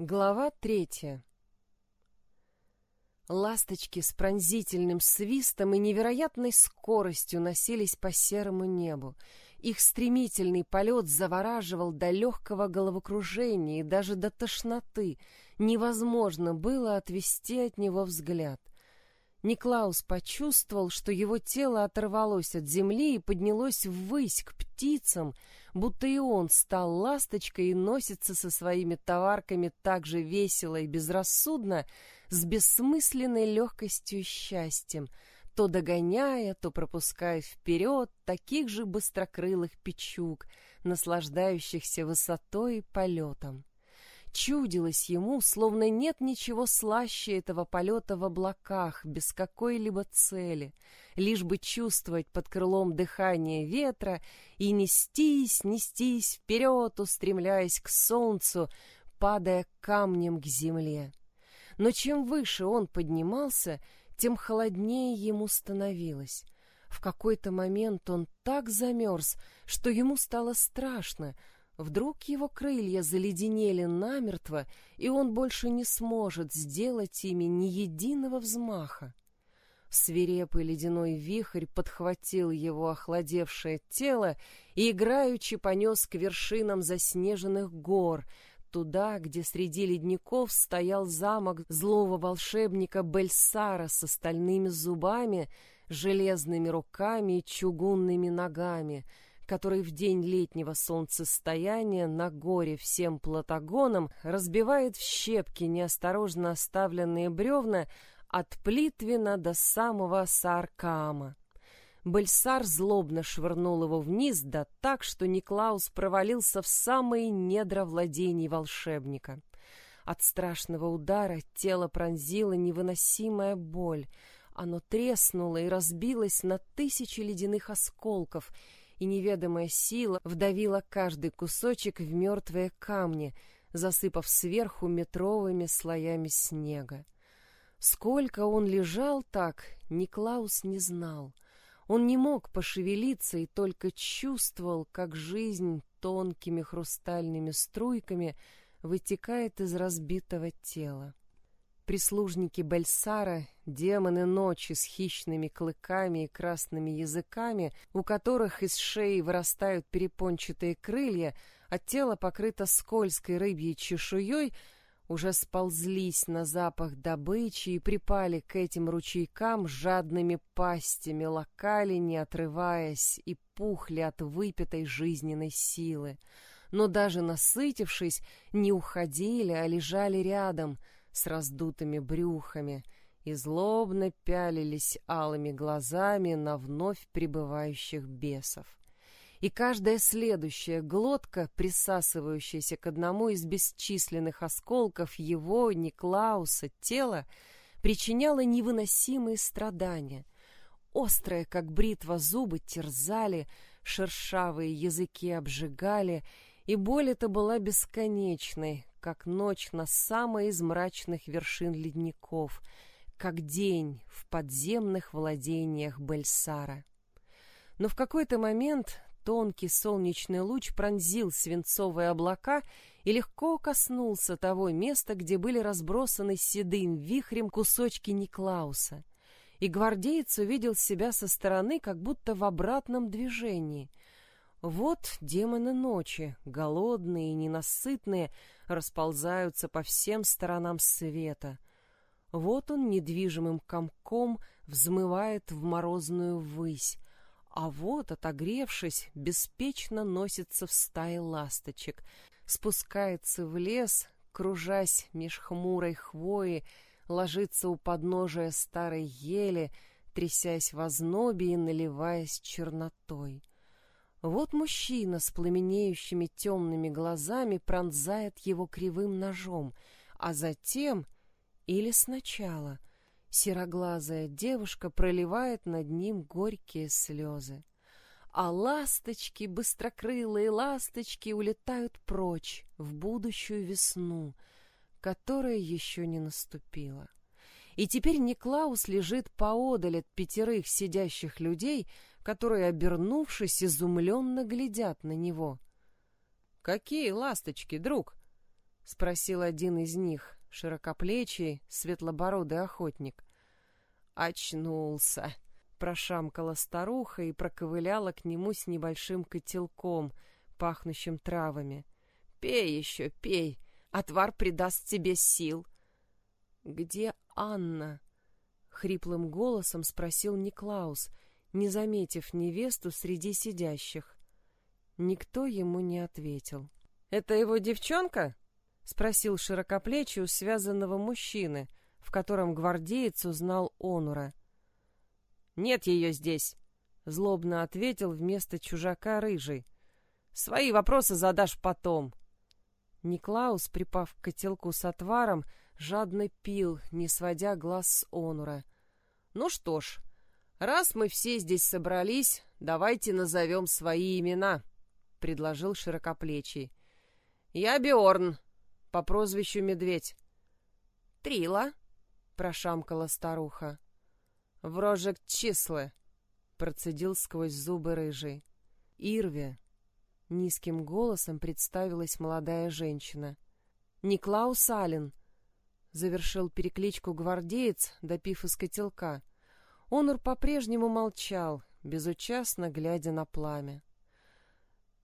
Глава третья Ласточки с пронзительным свистом и невероятной скоростью носились по серому небу. Их стремительный полет завораживал до легкого головокружения и даже до тошноты. Невозможно было отвести от него взгляд. Никлаус почувствовал, что его тело оторвалось от земли и поднялось ввысь к птицам, будто и он стал ласточкой и носится со своими товарками так же весело и безрассудно, с бессмысленной легкостью и счастьем, то догоняя, то пропуская вперед таких же быстрокрылых печук, наслаждающихся высотой и полетом. Чудилось ему, словно нет ничего слаще этого полета в облаках, без какой-либо цели, лишь бы чувствовать под крылом дыхание ветра и нестись, нестись вперед, устремляясь к солнцу, падая камнем к земле. Но чем выше он поднимался, тем холоднее ему становилось. В какой-то момент он так замерз, что ему стало страшно — Вдруг его крылья заледенели намертво, и он больше не сможет сделать ими ни единого взмаха. Свирепый ледяной вихрь подхватил его охладевшее тело и играючи понес к вершинам заснеженных гор, туда, где среди ледников стоял замок злого волшебника Бельсара с остальными зубами, железными руками и чугунными ногами — который в день летнего солнцестояния на горе всем платагоном разбивает в щепки неосторожно оставленные бревна от Плитвина до самого Саркаама. Бельсар злобно швырнул его вниз, да так, что Никлаус провалился в самые недра владений волшебника. От страшного удара тело пронзила невыносимая боль. Оно треснуло и разбилось на тысячи ледяных осколков — и неведомая сила вдавила каждый кусочек в мертвые камни, засыпав сверху метровыми слоями снега. Сколько он лежал так, Никлаус не знал. Он не мог пошевелиться и только чувствовал, как жизнь тонкими хрустальными струйками вытекает из разбитого тела. Прислужники Бельсара, демоны ночи с хищными клыками и красными языками, у которых из шеи вырастают перепончатые крылья, а тело покрыто скользкой рыбьей чешуей, уже сползлись на запах добычи и припали к этим ручейкам жадными пастями, локали, не отрываясь, и пухли от выпитой жизненной силы. Но даже насытившись, не уходили, а лежали рядом — с раздутыми брюхами и злобно пялились алыми глазами на вновь прибывающих бесов. И каждая следующая глотка, присасывающаяся к одному из бесчисленных осколков его, Никлауса, тела, причиняла невыносимые страдания. Острые, как бритва, зубы терзали, шершавые языки обжигали, и боль эта была бесконечной, как ночь на самой из мрачных вершин ледников, как день в подземных владениях Бельсара. Но в какой-то момент тонкий солнечный луч пронзил свинцовые облака и легко коснулся того места, где были разбросаны седым вихрем кусочки Никлауса. И гвардеец увидел себя со стороны, как будто в обратном движении — вот демоны ночи, голодные и ненасытные, расползаются по всем сторонам света. Вот он недвижимым комком взмывает в морозную высь, а вот, отогревшись, беспечно носится в стае ласточек, спускается в лес, кружась меж хмурой хвои, ложится у подножия старой ели, трясясь в ознобе и наливаясь чернотой. Вот мужчина с пламенеющими темными глазами пронзает его кривым ножом, а затем, или сначала, сероглазая девушка проливает над ним горькие слезы. А ласточки, быстрокрылые ласточки, улетают прочь в будущую весну, которая еще не наступила. И теперь Никлаус лежит поодаль от пятерых сидящих людей, которые, обернувшись, изумленно глядят на него. «Какие ласточки, друг?» — спросил один из них, широкоплечий, светлобородый охотник. «Очнулся!» — прошамкала старуха и проковыляла к нему с небольшим котелком, пахнущим травами. «Пей еще, пей! Отвар придаст тебе сил!» «Где Анна?» — хриплым голосом спросил Никлаус, не заметив невесту среди сидящих. Никто ему не ответил. «Это его девчонка?» — спросил широкоплечий у связанного мужчины, в котором гвардеец узнал Онура. «Нет ее здесь», — злобно ответил вместо чужака рыжий. «Свои вопросы задашь потом». Никлаус, припав к котелку с отваром, жадно пил, не сводя глаз с Онура. «Ну что ж, раз мы все здесь собрались, давайте назовем свои имена», — предложил широкоплечий. «Я Биорн, по прозвищу Медведь». «Трила», — прошамкала старуха. «Врожек числы», — процедил сквозь зубы рыжий. «Ирве», — низким голосом представилась молодая женщина. «Никлаус Аллен», — завершил перекличку гвардеец, допив из котелка. Онур по-прежнему молчал, безучастно глядя на пламя.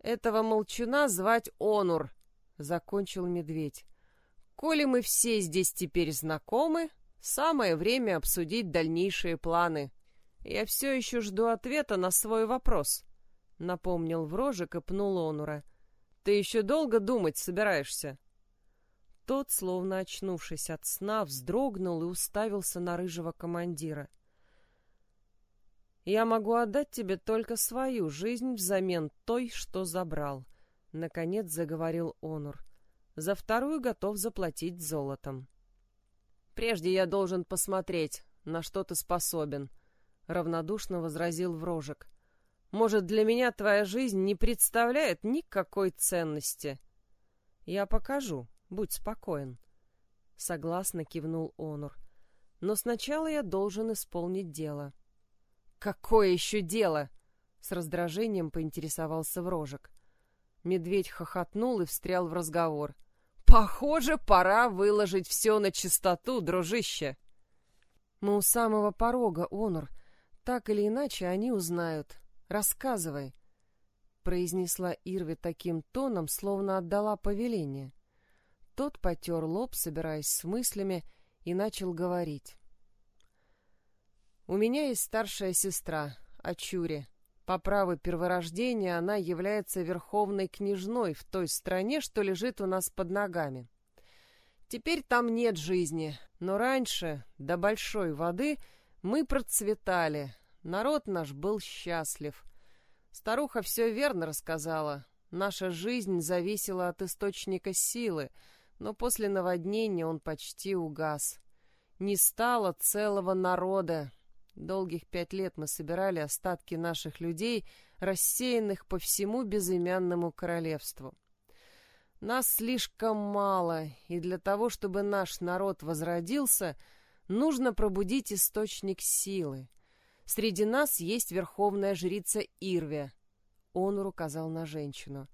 «Этого молчуна звать Онур», — закончил медведь. «Коли мы все здесь теперь знакомы, самое время обсудить дальнейшие планы. Я все еще жду ответа на свой вопрос», — напомнил Врожек и пнул Онура. «Ты еще долго думать собираешься?» Тот, словно очнувшись от сна, вздрогнул и уставился на рыжего командира. «Я могу отдать тебе только свою жизнь взамен той, что забрал», — наконец заговорил Онур. «За вторую готов заплатить золотом». «Прежде я должен посмотреть, на что ты способен», — равнодушно возразил Врожек. «Может, для меня твоя жизнь не представляет никакой ценности?» «Я покажу», Будь спокоен. Согласно кивнул Онур. Но сначала я должен исполнить дело. Какое еще дело? С раздражением поинтересовался Врожек. Медведь хохотнул и встрял в разговор. Похоже, пора выложить все на чистоту, дружище. Мы у самого порога, Онур. Так или иначе они узнают. Рассказывай, произнесла Ирви таким тоном, словно отдала повеление. Тот потер лоб, собираясь с мыслями, и начал говорить. «У меня есть старшая сестра, Ачури. По праву перворождения она является верховной княжной в той стране, что лежит у нас под ногами. Теперь там нет жизни, но раньше, до большой воды, мы процветали, народ наш был счастлив. Старуха все верно рассказала. Наша жизнь зависела от источника силы — но после наводнения он почти угас. Не стало целого народа. Долгих пять лет мы собирали остатки наших людей, рассеянных по всему безымянному королевству. Нас слишком мало, и для того, чтобы наш народ возродился, нужно пробудить источник силы. Среди нас есть верховная жрица Ирве. Он указал на женщину.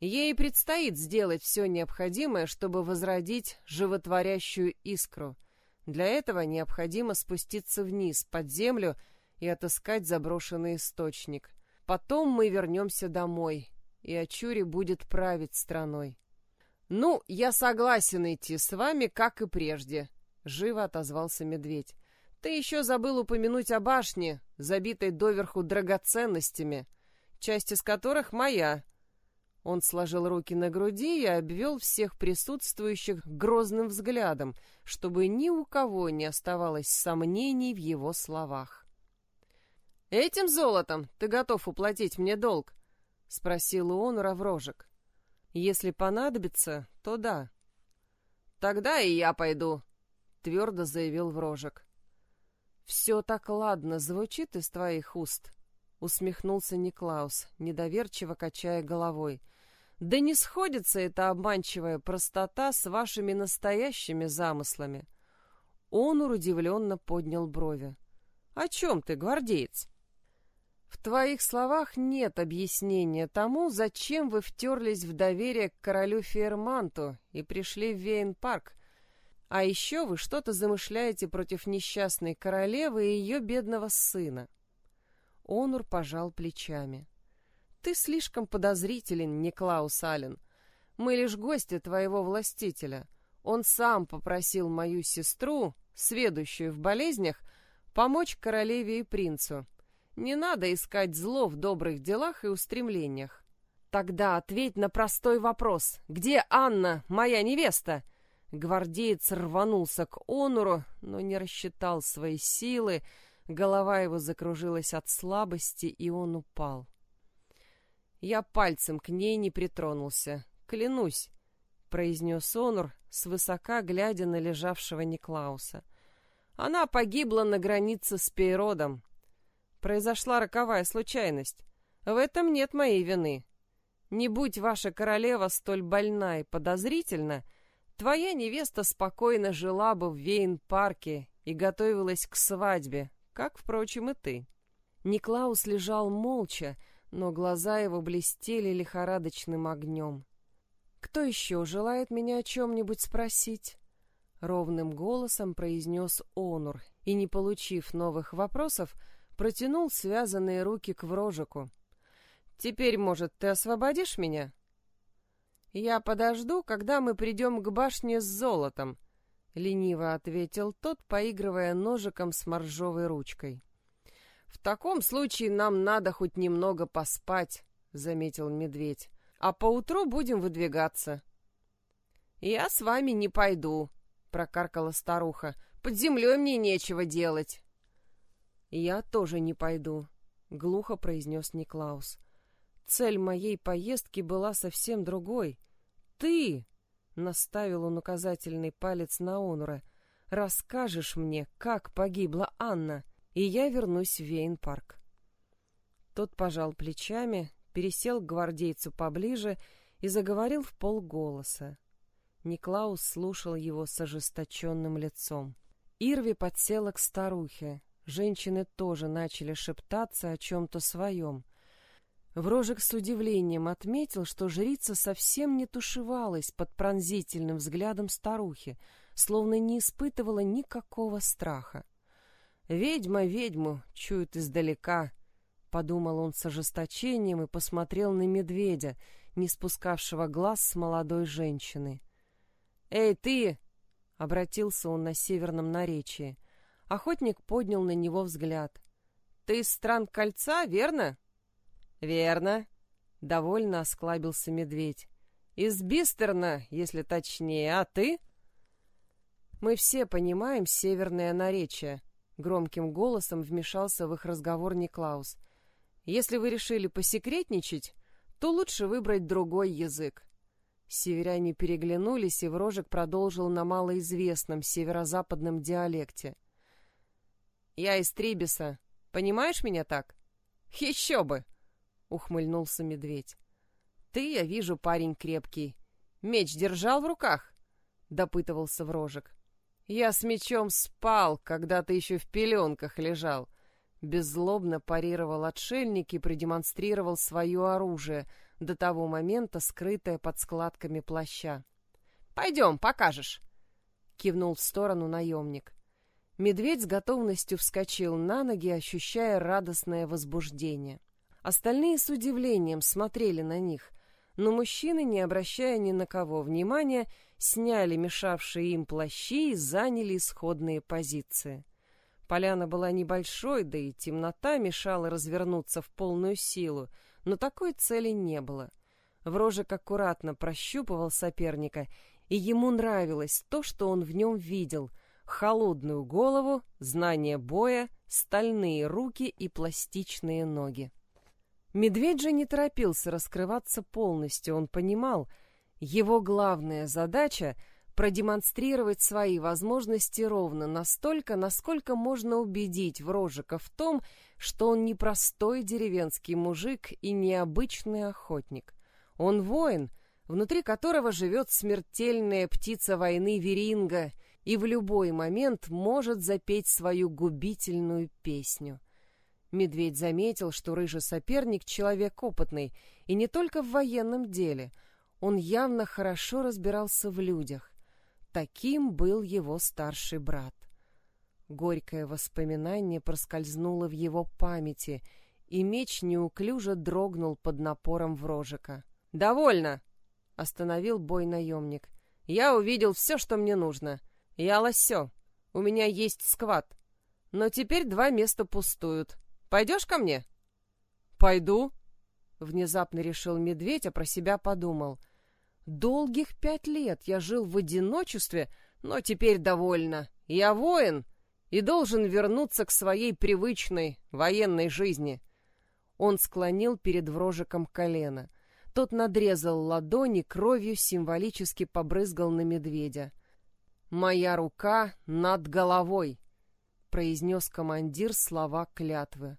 Ей предстоит сделать все необходимое, чтобы возродить животворящую искру. Для этого необходимо спуститься вниз, под землю, и отыскать заброшенный источник. Потом мы вернемся домой, и Ачури будет править страной. «Ну, я согласен идти с вами, как и прежде», — живо отозвался медведь. «Ты еще забыл упомянуть о башне, забитой доверху драгоценностями, часть из которых моя, он сложил руки на груди и обвел всех присутствующих грозным взглядом, чтобы ни у кого не оставалось сомнений в его словах. «Этим золотом ты готов уплатить мне долг?» — спросил он у Раврожек. «Если понадобится, то да». «Тогда и я пойду», — твердо заявил Врожек. «Все так ладно звучит из твоих уст», — усмехнулся Никлаус, недоверчиво качая головой. Да не сходится эта обманчивая простота с вашими настоящими замыслами. Он удивленно поднял брови. О чем ты, гвардеец? В твоих словах нет объяснения тому, зачем вы втерлись в доверие к королю Ферманту и пришли в Вейн-парк. А еще вы что-то замышляете против несчастной королевы и ее бедного сына. Онур пожал плечами. Ты слишком подозрителен, Никлаус Аллен. Мы лишь гости твоего властителя. Он сам попросил мою сестру, сведущую в болезнях, помочь королеве и принцу. Не надо искать зло в добрых делах и устремлениях. Тогда ответь на простой вопрос. Где Анна, моя невеста? Гвардеец рванулся к Онуру, но не рассчитал свои силы. Голова его закружилась от слабости, и он упал. Я пальцем к ней не притронулся. Клянусь, произнес Онур, свысока глядя на лежавшего Никлауса. Она погибла на границе с Пейродом. Произошла роковая случайность. В этом нет моей вины. Не будь ваша королева столь больна и подозрительна, твоя невеста спокойно жила бы в Вейн-парке и готовилась к свадьбе, как, впрочем, и ты. Никлаус лежал молча, но глаза его блестели лихорадочным огнем. «Кто еще желает меня о чем-нибудь спросить?» Ровным голосом произнес Онур, и, не получив новых вопросов, протянул связанные руки к врожику. «Теперь, может, ты освободишь меня?» «Я подожду, когда мы придем к башне с золотом», — лениво ответил тот, поигрывая ножиком с моржовой ручкой. «В таком случае нам надо хоть немного поспать», — заметил медведь а поутру будем выдвигаться. «Я с вами не пойду», — прокаркала старуха. «Под землей мне нечего делать». «Я тоже не пойду», — глухо произнес Никлаус. «Цель моей поездки была совсем другой. Ты!» — наставил он указательный палец на Онура. «Расскажешь мне, как погибла Анна, и я вернусь в Вейн-парк». Тот пожал плечами, пересел к гвардейцу поближе и заговорил в полголоса. Никлаус слушал его с ожесточенным лицом. Ирви подсела к старухе. Женщины тоже начали шептаться о чем-то своем. Врожек с удивлением отметил, что жрица совсем не тушевалась под пронзительным взглядом старухи, словно не испытывала никакого страха. «Ведьма ведьму чует издалека», Подумал он с ожесточением и посмотрел на медведя, не спускавшего глаз с молодой женщины. «Эй, ты!» — обратился он на северном наречии. Охотник поднял на него взгляд. «Ты из стран кольца, верно?» «Верно», — довольно осклабился медведь. «Из Бистерна, если точнее, а ты?» «Мы все понимаем северное наречие», — громким голосом вмешался в их разговор Никлаус. — если вы решили посекретничать, то лучше выбрать другой язык. Северяне переглянулись, и Врожек продолжил на малоизвестном северо-западном диалекте. «Я из Трибиса. Понимаешь меня так?» «Еще бы!» — ухмыльнулся медведь. «Ты, я вижу, парень крепкий. Меч держал в руках?» — допытывался Врожек. «Я с мечом спал, когда ты еще в пеленках лежал. Беззлобно парировал отшельник и продемонстрировал свое оружие, до того момента скрытое под складками плаща. «Пойдем, покажешь!» — кивнул в сторону наемник. Медведь с готовностью вскочил на ноги, ощущая радостное возбуждение. Остальные с удивлением смотрели на них, но мужчины, не обращая ни на кого внимания, сняли мешавшие им плащи и заняли исходные позиции. Поляна была небольшой, да и темнота мешала развернуться в полную силу, но такой цели не было. Врожек аккуратно прощупывал соперника, и ему нравилось то, что он в нем видел — холодную голову, знание боя, стальные руки и пластичные ноги. Медведь же не торопился раскрываться полностью, он понимал, его главная задача — продемонстрировать свои возможности ровно настолько, насколько можно убедить Врожика в том, что он не простой деревенский мужик и необычный охотник. Он воин, внутри которого живет смертельная птица войны Веринга и в любой момент может запеть свою губительную песню. Медведь заметил, что рыжий соперник — человек опытный, и не только в военном деле. Он явно хорошо разбирался в людях. Таким был его старший брат. Горькое воспоминание проскользнуло в его памяти, и меч неуклюже дрогнул под напором врожика. «Довольно!» — остановил бой наемник. «Я увидел все, что мне нужно. Я лосё. У меня есть сквад. Но теперь два места пустуют. Пойдешь ко мне?» «Пойду», — внезапно решил медведь, а про себя подумал. «Долгих пять лет я жил в одиночестве, но теперь довольно. Я воин и должен вернуться к своей привычной военной жизни». Он склонил перед врожиком колено. Тот надрезал ладони, кровью символически побрызгал на медведя. «Моя рука над головой», — произнес командир слова клятвы.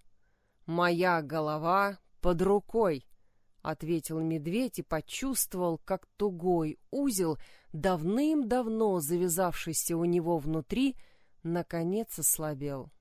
«Моя голова под рукой», — ответил медведь и почувствовал, как тугой узел, давным-давно завязавшийся у него внутри, наконец ослабел.